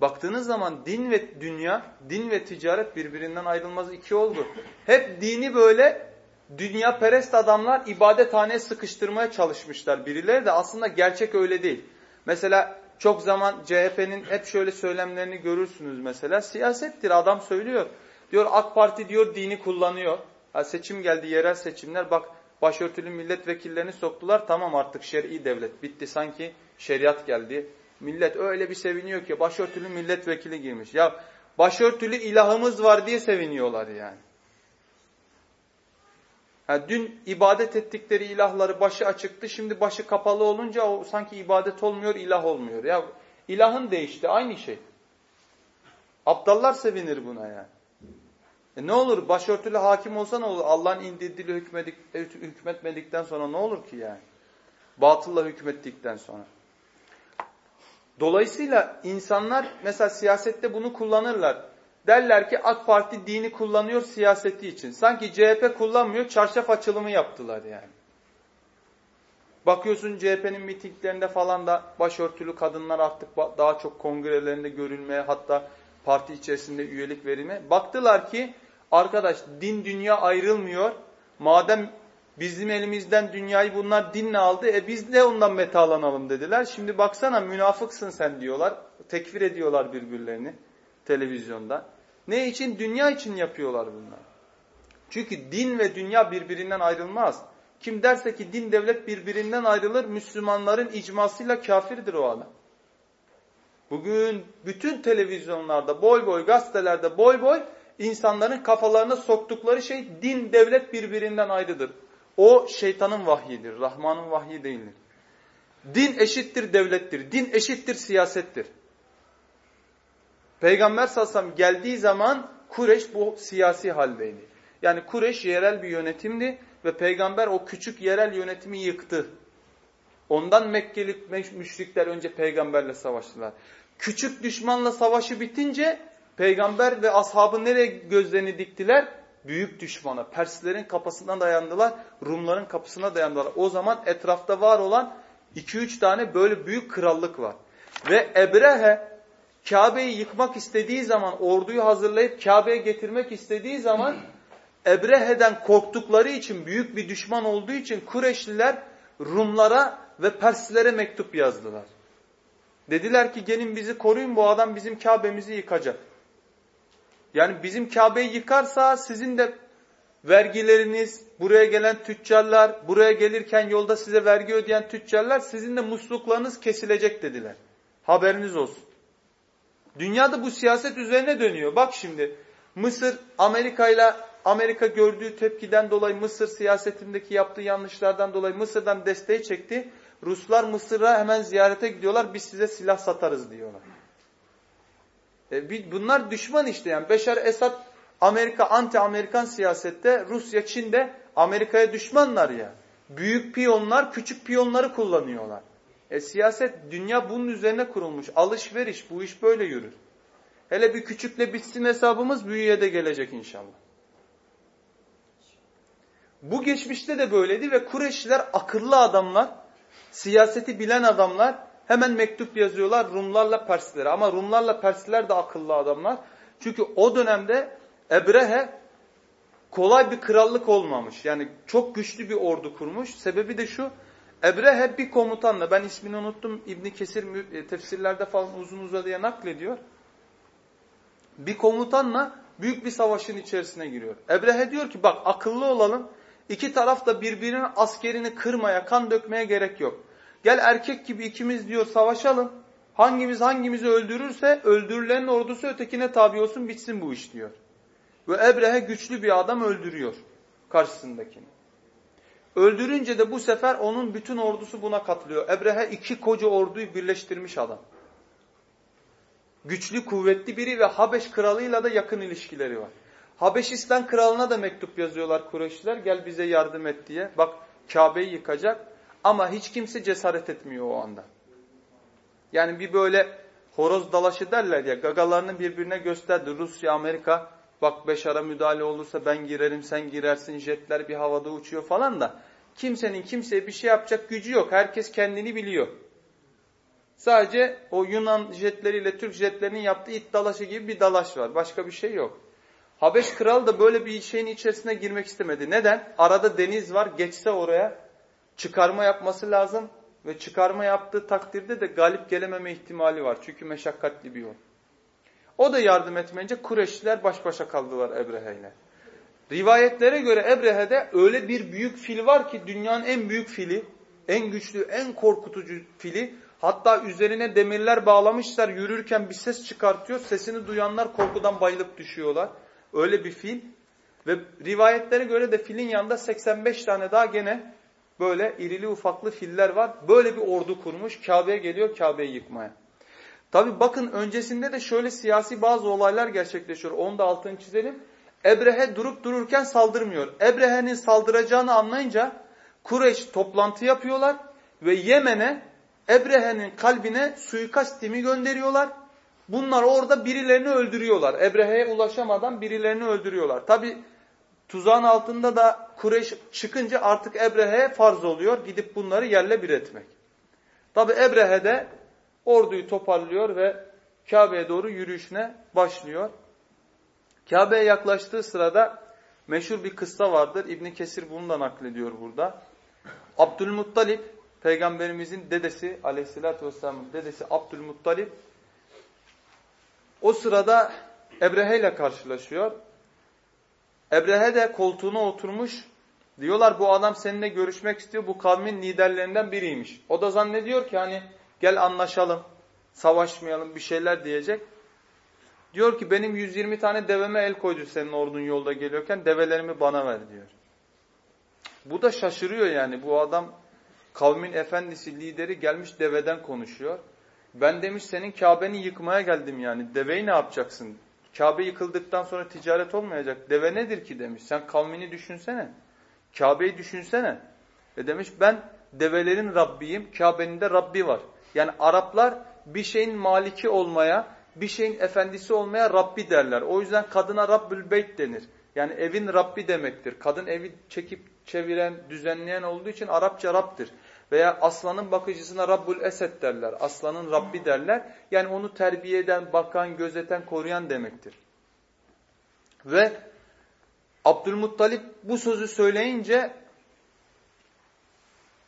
Baktığınız zaman din ve dünya, din ve ticaret birbirinden ayrılmaz iki oldu. Hep dini böyle dünya perest adamlar ibadethaneye sıkıştırmaya çalışmışlar birileri de aslında gerçek öyle değil. Mesela çok zaman CHP'nin hep şöyle söylemlerini görürsünüz mesela. Siyasettir adam söylüyor. Diyor AK Parti diyor dini kullanıyor. Ha, seçim geldi yerel seçimler bak başörtülü milletvekillerini soktular. Tamam artık şer'i devlet bitti sanki şeriat geldi. Millet öyle bir seviniyor ki başörtülü milletvekili girmiş. Ya başörtülü ilahımız var diye seviniyorlar yani. Yani dün ibadet ettikleri ilahları başı açıktı. Şimdi başı kapalı olunca o sanki ibadet olmuyor, ilah olmuyor. Ya ilahın değişti. Aynı şey. Aptallar sevinir buna yani. E ne olur başörtülü hakim olsa ne olur? Allah'ın indirdiğiyle hükmedik, hükmetmedikten sonra ne olur ki yani? Batılla hükmettikten sonra. Dolayısıyla insanlar mesela siyasette bunu kullanırlar. Derler ki AK Parti dini kullanıyor siyaseti için. Sanki CHP kullanmıyor, çarşaf açılımı yaptılar yani. Bakıyorsun CHP'nin mitinglerinde falan da başörtülü kadınlar artık daha çok kongrelerinde görülmeye hatta parti içerisinde üyelik verilmeye. Baktılar ki arkadaş din dünya ayrılmıyor. Madem bizim elimizden dünyayı bunlar dinle aldı e biz de ondan metalanalım dediler. Şimdi baksana münafıksın sen diyorlar. Tekfir ediyorlar birbirlerini televizyonda. Ne için? Dünya için yapıyorlar bunlar. Çünkü din ve dünya birbirinden ayrılmaz. Kim derse ki din devlet birbirinden ayrılır, Müslümanların icmasıyla kafirdir o adam. Bugün bütün televizyonlarda, boy boy gazetelerde boy boy insanların kafalarına soktukları şey din devlet birbirinden ayrıdır. O şeytanın vahyidir, Rahman'ın vahyi değildir. Din eşittir devlettir, din eşittir siyasettir. Peygamber sallallahu geldiği zaman Kureş bu siyasi haldeydi. Yani Kureş yerel bir yönetimdi ve peygamber o küçük yerel yönetimi yıktı. Ondan Mekkeli müşrikler önce peygamberle savaştılar. Küçük düşmanla savaşı bitince peygamber ve ashabı nereye gözlerini diktiler? Büyük düşmana, Perslerin kapısına dayandılar, Rumların kapısına dayandılar. O zaman etrafta var olan 2-3 tane böyle büyük krallık var. Ve Ebrehe Kabe'yi yıkmak istediği zaman, orduyu hazırlayıp Kabe'ye getirmek istediği zaman Ebrehe'den korktukları için, büyük bir düşman olduğu için Kureşliler Rumlara ve Perslere mektup yazdılar. Dediler ki gelin bizi koruyun bu adam bizim Kabe'mizi yıkacak. Yani bizim Kabe'yi yıkarsa sizin de vergileriniz, buraya gelen tüccarlar, buraya gelirken yolda size vergi ödeyen tüccarlar sizin de musluklarınız kesilecek dediler. Haberiniz olsun. Dünyada bu siyaset üzerine dönüyor. Bak şimdi Mısır Amerika ile Amerika gördüğü tepkiden dolayı Mısır siyasetindeki yaptığı yanlışlardan dolayı Mısır'dan desteği çekti. Ruslar Mısır'a hemen ziyarete gidiyorlar. Biz size silah satarız diyorlar. E, bunlar düşman işte yani. Beşar Esad Amerika anti-Amerikan siyasette Rusya, Çin'de Amerika'ya düşmanlar ya. Büyük piyonlar küçük piyonları kullanıyorlar. E siyaset dünya bunun üzerine kurulmuş. Alışveriş bu iş böyle yürür. Hele bir küçükle bitsin hesabımız büyüye de gelecek inşallah. Bu geçmişte de böyleydi ve Kureyşliler akıllı adamlar, siyaseti bilen adamlar hemen mektup yazıyorlar Rumlarla Perslere. Ama Rumlarla Persliler de akıllı adamlar. Çünkü o dönemde Ebrehe kolay bir krallık olmamış. Yani çok güçlü bir ordu kurmuş. Sebebi de şu, Ebrehe bir komutanla, ben ismini unuttum, İbni Kesir e, tefsirlerde falan uzun uzadıya naklediyor. Bir komutanla büyük bir savaşın içerisine giriyor. Ebrehe diyor ki bak akıllı olalım, iki taraf da birbirinin askerini kırmaya, kan dökmeye gerek yok. Gel erkek gibi ikimiz diyor savaşalım. Hangimiz hangimizi öldürürse öldürülenin ordusu ötekine tabi olsun bitsin bu iş diyor. Ve Ebrehe güçlü bir adam öldürüyor karşısındakini. Öldürünce de bu sefer onun bütün ordusu buna katılıyor. Ebrehe iki koca orduyu birleştirmiş adam. Güçlü, kuvvetli biri ve Habeş kralıyla da yakın ilişkileri var. Habeşistan kralına da mektup yazıyorlar Kureyşliler. Gel bize yardım et diye. Bak Kabe'yi yıkacak ama hiç kimse cesaret etmiyor o anda. Yani bir böyle horoz dalaşı derler ya gagalarını birbirine gösterdi. Rusya, Amerika bak Beşar'a müdahale olursa ben girerim sen girersin jetler bir havada uçuyor falan da kimsenin kimseye bir şey yapacak gücü yok. Herkes kendini biliyor. Sadece o Yunan jetleriyle Türk jetlerinin yaptığı it dalaşı gibi bir dalaş var. Başka bir şey yok. Habeş kralı da böyle bir şeyin içerisine girmek istemedi. Neden? Arada deniz var. Geçse oraya çıkarma yapması lazım. Ve çıkarma yaptığı takdirde de galip gelememe ihtimali var. Çünkü meşakkatli bir yol. O da yardım etmeyince Kureşliler baş başa kaldılar Ebrehe. Rivayetlere göre Ebrehe'de öyle bir büyük fil var ki dünyanın en büyük fili, en güçlü, en korkutucu fili. Hatta üzerine demirler bağlamışlar yürürken bir ses çıkartıyor. Sesini duyanlar korkudan bayılıp düşüyorlar. Öyle bir fil. Ve rivayetlere göre de filin yanında 85 tane daha gene böyle irili ufaklı filler var. Böyle bir ordu kurmuş. Kabe'ye geliyor Kabe'yi yıkmaya. Tabi bakın öncesinde de şöyle siyasi bazı olaylar gerçekleşiyor. Onu da altını çizelim. Ebrehe durup dururken saldırmıyor. Ebrehe'nin saldıracağını anlayınca Kureyş toplantı yapıyorlar ve Yemen'e Ebrehe'nin kalbine suikast timi gönderiyorlar. Bunlar orada birilerini öldürüyorlar. Ebrehe'ye ulaşamadan birilerini öldürüyorlar. Tabi tuzağın altında da Kureyş çıkınca artık Ebrehe'ye farz oluyor. Gidip bunları yerle bir etmek. Tabi Ebrehe de orduyu toparlıyor ve Kabe'ye doğru yürüyüşüne başlıyor. Kabe'ye yaklaştığı sırada meşhur bir kıssa vardır. İbn Kesir bunu da naklediyor burada. Abdülmuttalip peygamberimizin dedesi aleyhissalatü vesselamın dedesi Abdülmuttalip o sırada Ebrehe ile karşılaşıyor. Ebrehe de koltuğuna oturmuş. Diyorlar bu adam seninle görüşmek istiyor. Bu kavmin liderlerinden biriymiş. O da zannediyor ki hani gel anlaşalım, savaşmayalım bir şeyler diyecek. Diyor ki benim 120 tane deveme el koydu senin ordun yolda geliyorken develerimi bana ver diyor. Bu da şaşırıyor yani bu adam kavmin efendisi lideri gelmiş deveden konuşuyor. Ben demiş senin Kabe'ni yıkmaya geldim yani deveyi ne yapacaksın? Kabe yıkıldıktan sonra ticaret olmayacak. Deve nedir ki demiş. Sen kavmini düşünsene. Kabe'yi düşünsene. Ve demiş ben develerin Rabbiyim. Kabe'nin de Rabbi var. Yani Araplar bir şeyin maliki olmaya, bir şeyin efendisi olmaya Rabbi derler. O yüzden kadına Rabbül Beyt denir. Yani evin Rabbi demektir. Kadın evi çekip çeviren, düzenleyen olduğu için Arapça Rab'dır. Veya aslanın bakıcısına Rabbul Esed derler. Aslanın Rabbi derler. Yani onu terbiye eden, bakan, gözeten, koruyan demektir. Ve Abdülmuttalip bu sözü söyleyince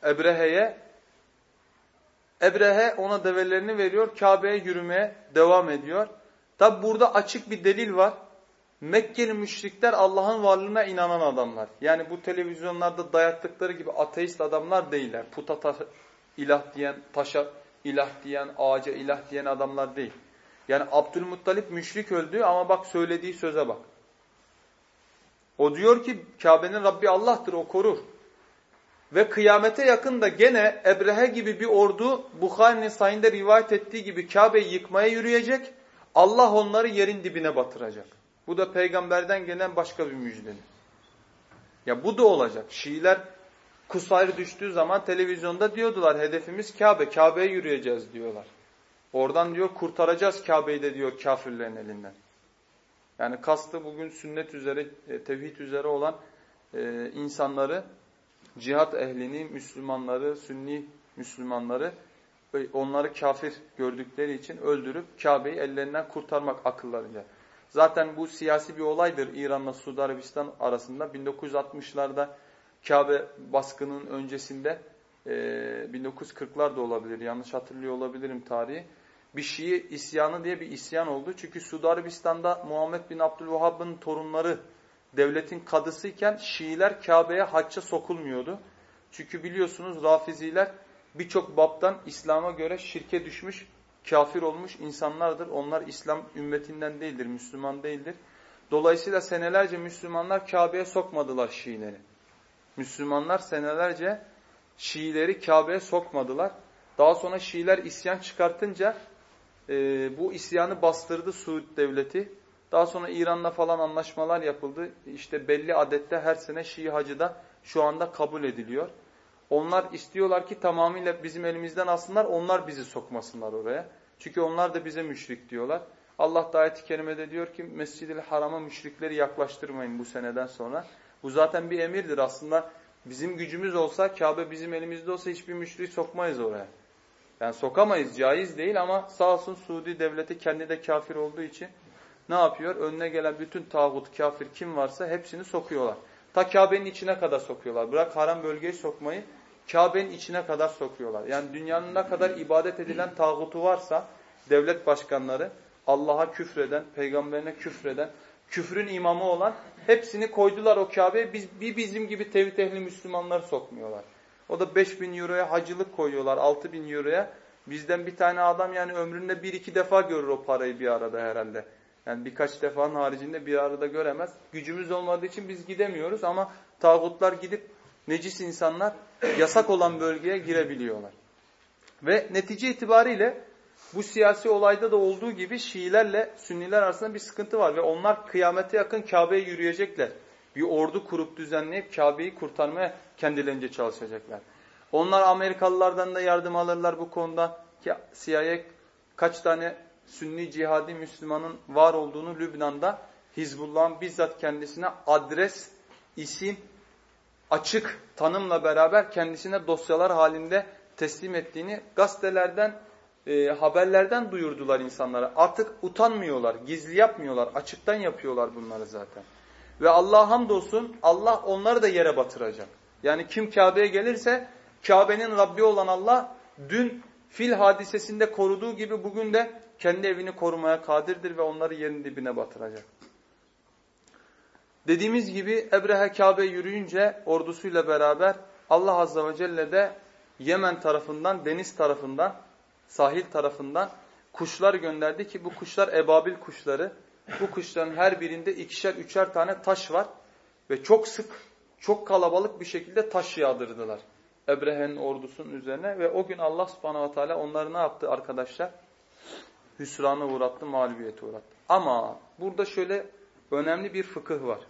Ebrehe'ye Ebrehe ona develerini veriyor. Kabe'ye yürümeye devam ediyor. Tabi burada açık bir delil var. Mekkeli müşrikler Allah'ın varlığına inanan adamlar. Yani bu televizyonlarda dayattıkları gibi ateist adamlar değiller. Puta ta ilah diyen, taşa ilah diyen, ağaca ilah diyen adamlar değil. Yani Abdülmuttalip müşrik öldü ama bak söylediği söze bak. O diyor ki Kabe'nin Rabbi Allah'tır o korur. Ve kıyamete yakın da gene Ebrehe gibi bir ordu Bukhari'nin sayında rivayet ettiği gibi Kabe'yi yıkmaya yürüyecek. Allah onları yerin dibine batıracak. Bu da peygamberden gelen başka bir müjdedir. Ya bu da olacak. Şiiler Kusayr düştüğü zaman televizyonda diyordular hedefimiz Kabe. Kabe'ye yürüyeceğiz diyorlar. Oradan diyor kurtaracağız Kabe'yi de diyor kafirlerin elinden. Yani kastı bugün sünnet üzere, e, tevhid üzere olan e, insanları, cihat ehlini, Müslümanları, sünni Müslümanları onları kafir gördükleri için öldürüp Kabe'yi ellerinden kurtarmak akıllarınca. Zaten bu siyasi bir olaydır İran'la Suudi Arabistan arasında. 1960'larda Kabe baskının öncesinde e, 1940'lar da olabilir yanlış hatırlıyor olabilirim tarihi. Bir Şii isyanı diye bir isyan oldu. Çünkü Suudi Arabistan'da Muhammed bin Abdülvahhab'ın torunları devletin kadısıyken Şiiler Kabe'ye hacca sokulmuyordu. Çünkü biliyorsunuz Rafiziler birçok babdan İslam'a göre şirke düşmüş kafir olmuş insanlardır. Onlar İslam ümmetinden değildir, Müslüman değildir. Dolayısıyla senelerce Müslümanlar Kabe'ye sokmadılar Şiileri. Müslümanlar senelerce Şiileri Kabe'ye sokmadılar. Daha sonra Şiiler isyan çıkartınca e, bu isyanı bastırdı Suud devleti. Daha sonra İran'la falan anlaşmalar yapıldı. İşte belli adette her sene Şii hacı da şu anda kabul ediliyor. Onlar istiyorlar ki tamamıyla bizim elimizden alsınlar, onlar bizi sokmasınlar oraya. Çünkü onlar da bize müşrik diyorlar. Allah da ayet-i kerimede diyor ki Mescid-i Haram'a müşrikleri yaklaştırmayın bu seneden sonra. Bu zaten bir emirdir aslında. Bizim gücümüz olsa, Kabe bizim elimizde olsa hiçbir müşrik sokmayız oraya. Yani sokamayız, caiz değil ama sağ olsun Suudi devleti kendi de kafir olduğu için ne yapıyor? Önüne gelen bütün tağut, kafir kim varsa hepsini sokuyorlar. Ta Kabe'nin içine kadar sokuyorlar. Bırak haram bölgeyi sokmayı, Kabe'nin içine kadar sokuyorlar. Yani dünyanın ne kadar ibadet edilen tağutu varsa devlet başkanları Allah'a küfreden, peygamberine küfreden, küfrün imamı olan hepsini koydular o Kabe'ye. Biz, bir bizim gibi tevhid ehli Müslümanları sokmuyorlar. O da 5 bin euroya hacılık koyuyorlar, 6 bin euroya. Bizden bir tane adam yani ömründe bir iki defa görür o parayı bir arada herhalde. Yani birkaç defanın haricinde bir arada göremez. Gücümüz olmadığı için biz gidemiyoruz ama tağutlar gidip necis insanlar yasak olan bölgeye girebiliyorlar. Ve netice itibariyle bu siyasi olayda da olduğu gibi Şiilerle Sünniler arasında bir sıkıntı var ve onlar kıyamete yakın Kabe'ye yürüyecekler. Bir ordu kurup düzenleyip Kabe'yi kurtarmaya kendilerince çalışacaklar. Onlar Amerikalılardan da yardım alırlar bu konuda. Ki CIA kaç tane Sünni cihadi Müslümanın var olduğunu Lübnan'da Hizbullah'ın bizzat kendisine adres, isim, açık tanımla beraber kendisine dosyalar halinde teslim ettiğini gazetelerden, e, haberlerden duyurdular insanlara. Artık utanmıyorlar, gizli yapmıyorlar, açıktan yapıyorlar bunları zaten. Ve Allah'a hamdolsun Allah onları da yere batıracak. Yani kim Kabe'ye gelirse Kabe'nin Rabbi olan Allah dün fil hadisesinde koruduğu gibi bugün de kendi evini korumaya kadirdir ve onları yerin dibine batıracak. Dediğimiz gibi Ebrehe Kabe yürüyünce ordusuyla beraber Allah Azze ve Celle de Yemen tarafından, deniz tarafından, sahil tarafından kuşlar gönderdi ki bu kuşlar ebabil kuşları. Bu kuşların her birinde ikişer üçer tane taş var ve çok sık, çok kalabalık bir şekilde taş yağdırdılar. Ebrehe'nin ordusunun üzerine ve o gün Allah subhanahu ve teala onları ne yaptı arkadaşlar? Hüsrana uğrattı, mağlubiyete uğrattı. Ama burada şöyle önemli bir fıkıh var.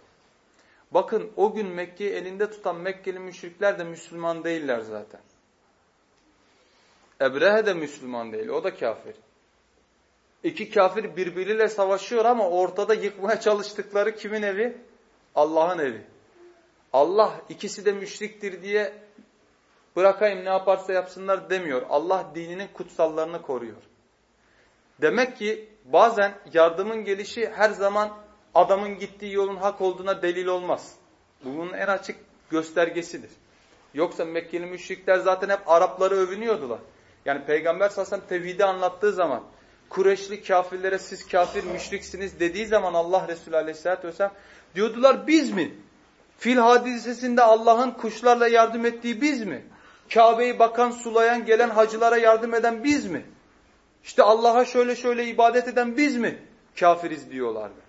Bakın o gün Mekke'yi elinde tutan Mekkeli müşrikler de Müslüman değiller zaten. Ebrehe de Müslüman değil, o da kafir. İki kafir birbiriyle savaşıyor ama ortada yıkmaya çalıştıkları kimin evi? Allah'ın evi. Allah ikisi de müşriktir diye bırakayım ne yaparsa yapsınlar demiyor. Allah dininin kutsallarını koruyor. Demek ki bazen yardımın gelişi her zaman adamın gittiği yolun hak olduğuna delil olmaz. Bunun en açık göstergesidir. Yoksa Mekkeli müşrikler zaten hep Arapları övünüyordular. Yani Peygamber sallallahu tevhidi anlattığı zaman Kureşli kafirlere siz kafir müşriksiniz dediği zaman Allah Resulü aleyhissalatü vesselam diyordular biz mi? Fil hadisesinde Allah'ın kuşlarla yardım ettiği biz mi? Kabe'yi bakan, sulayan, gelen hacılara yardım eden biz mi? İşte Allah'a şöyle şöyle ibadet eden biz mi? Kafiriz diyorlardı.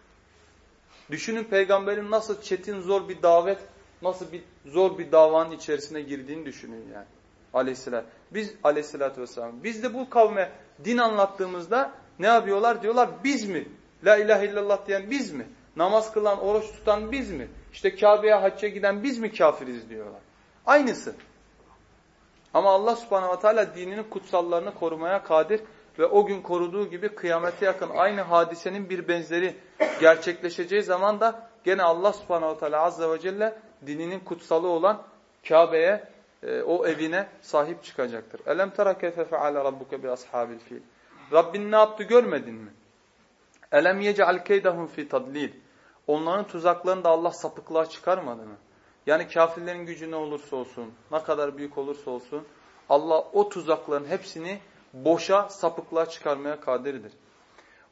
Düşünün peygamberin nasıl çetin zor bir davet, nasıl bir zor bir davanın içerisine girdiğini düşünün yani. Aleyhisselam. Biz aleyhissalatü vesselam. Biz de bu kavme din anlattığımızda ne yapıyorlar? Diyorlar biz mi? La ilahe illallah diyen biz mi? Namaz kılan, oruç tutan biz mi? İşte Kabe'ye hacca giden biz mi kafiriz diyorlar. Aynısı. Ama Allah subhanahu ve teala dininin kutsallarını korumaya kadir ve o gün koruduğu gibi kıyamete yakın aynı hadisenin bir benzeri gerçekleşeceği zaman da gene Allah subhanahu teala azze ve celle dininin kutsalı olan Kabe'ye e, o evine sahip çıkacaktır. Elem tera keyfe feale rabbuke bi ashabil fil. Rabbin ne yaptı görmedin mi? Elem yec'al keydahum fi tadlil. Onların tuzaklarını da Allah sapıklığa çıkarmadı mı? Yani kafirlerin gücü ne olursa olsun, ne kadar büyük olursa olsun Allah o tuzakların hepsini boşa, sapıklığa çıkarmaya kadirdir.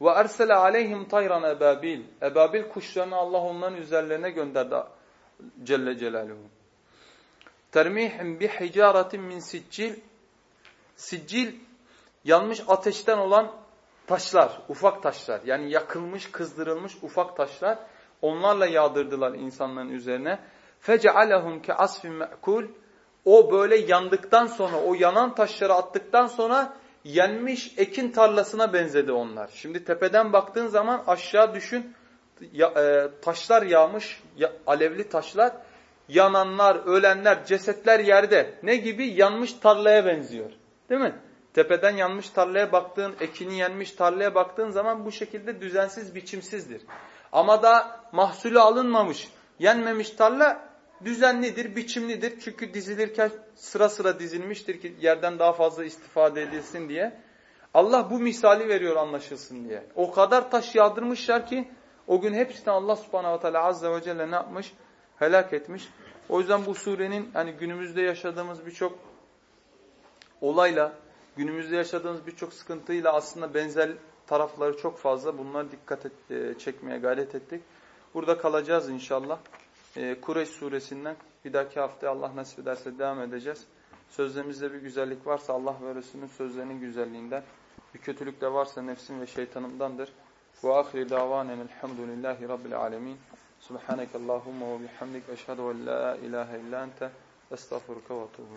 Ve ersele aleyhim tayran ebabil. Ebabil kuşlarını Allah onların üzerlerine gönderdi Celle Celaluhu. Termihim bi hicaretin min siccil. Siccil yanmış ateşten olan taşlar, ufak taşlar. Yani yakılmış, kızdırılmış ufak taşlar. Onlarla yağdırdılar insanların üzerine. فَجَعَلَهُمْ كَعَصْفٍ مَأْكُولٍ O böyle yandıktan sonra, o yanan taşları attıktan sonra yenmiş ekin tarlasına benzedi onlar. Şimdi tepeden baktığın zaman aşağı düşün, ya, e, taşlar yağmış, ya, alevli taşlar, yananlar, ölenler, cesetler yerde. Ne gibi? Yanmış tarlaya benziyor. Değil mi? Tepeden yanmış tarlaya baktığın, ekini yenmiş tarlaya baktığın zaman bu şekilde düzensiz, biçimsizdir. Ama da mahsulü alınmamış, yenmemiş tarla düzenlidir, biçimlidir. Çünkü dizilirken sıra sıra dizilmiştir ki yerden daha fazla istifade edilsin diye. Allah bu misali veriyor anlaşılsın diye. O kadar taş yağdırmışlar ki o gün hepsini Allah subhanahu wa ta'ala azze ve celle ne yapmış? Helak etmiş. O yüzden bu surenin hani günümüzde yaşadığımız birçok olayla, günümüzde yaşadığımız birçok sıkıntıyla aslında benzer tarafları çok fazla. Bunlara dikkat et, e, çekmeye gayret ettik. Burada kalacağız inşallah. E, Kureyş suresinden bir dahaki hafta Allah nasip ederse devam edeceğiz. Sözlerimizde bir güzellik varsa Allah ve Resulünün sözlerinin güzelliğinden, bir kötülük de varsa nefsim ve şeytanımdandır. Ve ahir davanen elhamdülillahi rabbil alemin. Subhaneke Allahumma ve bihamdik. Eşhedü en la ilahe illa ente. Estağfurullah ve tuğbu